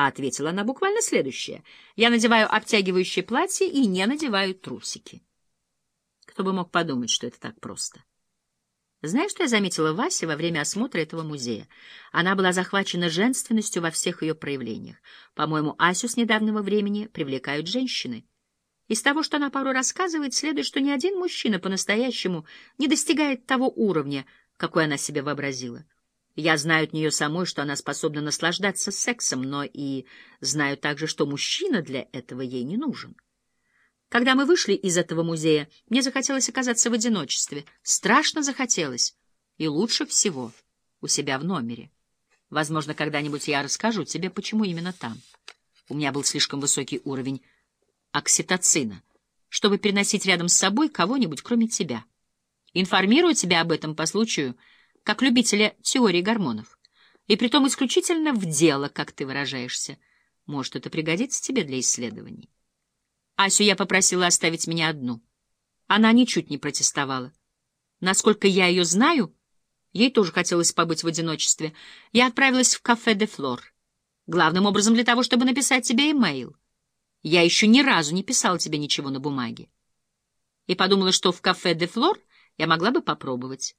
А ответила она буквально следующее. Я надеваю обтягивающее платье и не надеваю трусики. Кто бы мог подумать, что это так просто. Знаешь, что я заметила Васе во время осмотра этого музея? Она была захвачена женственностью во всех ее проявлениях. По-моему, Асю с недавнего времени привлекают женщины. Из того, что она порой рассказывает, следует, что ни один мужчина по-настоящему не достигает того уровня, какой она себе вообразила. Я знаю от нее самой, что она способна наслаждаться сексом, но и знаю также, что мужчина для этого ей не нужен. Когда мы вышли из этого музея, мне захотелось оказаться в одиночестве. Страшно захотелось. И лучше всего у себя в номере. Возможно, когда-нибудь я расскажу тебе, почему именно там. У меня был слишком высокий уровень окситоцина, чтобы переносить рядом с собой кого-нибудь, кроме тебя. Информирую тебя об этом по случаю, как любителя теории гормонов. И притом исключительно в дело, как ты выражаешься. Может, это пригодится тебе для исследований. Асю я попросила оставить меня одну. Она ничуть не протестовала. Насколько я ее знаю, ей тоже хотелось побыть в одиночестве. Я отправилась в кафе «Де Флор». Главным образом для того, чтобы написать тебе имейл. Я еще ни разу не писала тебе ничего на бумаге. И подумала, что в кафе «Де Флор» я могла бы попробовать.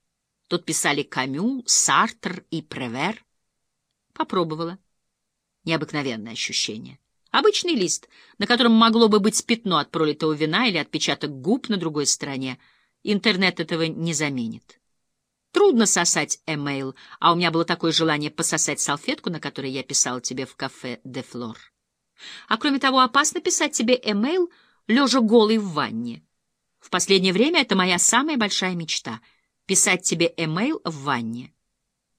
Тут писали Камю, Сартр и Превер. Попробовала. Необыкновенное ощущение. Обычный лист, на котором могло бы быть пятно от пролитого вина или отпечаток губ на другой стороне. Интернет этого не заменит. Трудно сосать эмейл, а у меня было такое желание пососать салфетку, на которой я писал тебе в кафе «Де Флор». А кроме того, опасно писать тебе эмейл, лежа голый в ванне. В последнее время это моя самая большая мечта — писать тебе эмейл в ванне.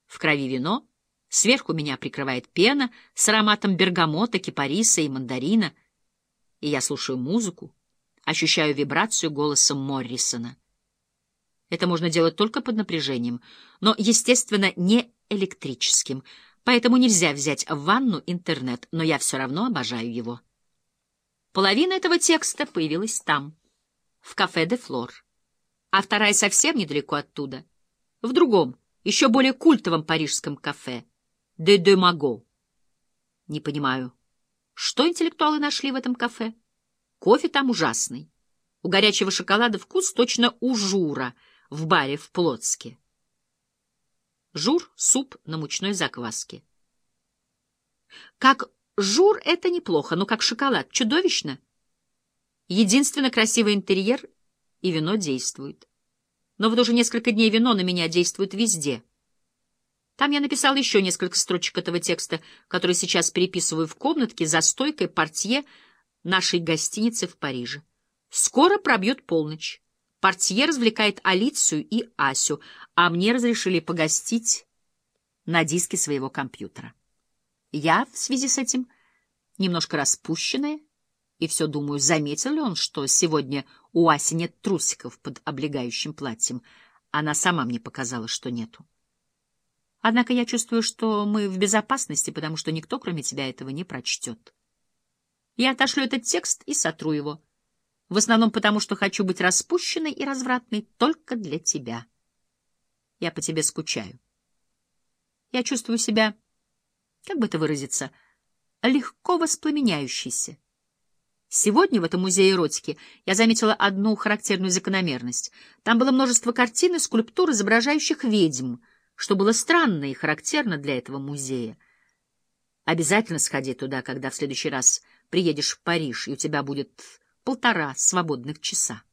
В крови вино — Сверху меня прикрывает пена с ароматом бергамота, кипариса и мандарина. И я слушаю музыку, ощущаю вибрацию голоса Моррисона. Это можно делать только под напряжением, но, естественно, не электрическим, поэтому нельзя взять в ванну интернет, но я все равно обожаю его. Половина этого текста появилась там, в кафе «Де Флор», а вторая совсем недалеко оттуда, в другом, еще более культовом парижском кафе — де Демаго. Не понимаю, что интеллектуалы нашли в этом кафе? Кофе там ужасный. У горячего шоколада вкус точно у жура в баре в Плотске. Жур — суп на мучной закваске. Как жур — это неплохо, но как шоколад — чудовищно. Единственно красивый интерьер и вино действует. Но вот уже несколько дней вино на меня действует везде — там я написал еще несколько строчек этого текста, который сейчас переписываю в комнатке за стойкой портье нашей гостиницы в Париже. Скоро пробьет полночь. Портье развлекает Алицию и Асю, а мне разрешили погостить на диске своего компьютера. Я в связи с этим немножко распущенная, и все думаю, заметил ли он, что сегодня у Аси нет трусиков под облегающим платьем. Она сама мне показала, что нету. Однако я чувствую, что мы в безопасности, потому что никто, кроме тебя, этого не прочтет. Я отошлю этот текст и сотру его. В основном потому, что хочу быть распущенной и развратной только для тебя. Я по тебе скучаю. Я чувствую себя, как бы это выразиться, легко воспламеняющейся. Сегодня в этом музее эротики я заметила одну характерную закономерность. Там было множество картин и скульптур, изображающих ведьм — что было странно и характерно для этого музея. Обязательно сходи туда, когда в следующий раз приедешь в Париж, и у тебя будет полтора свободных часа.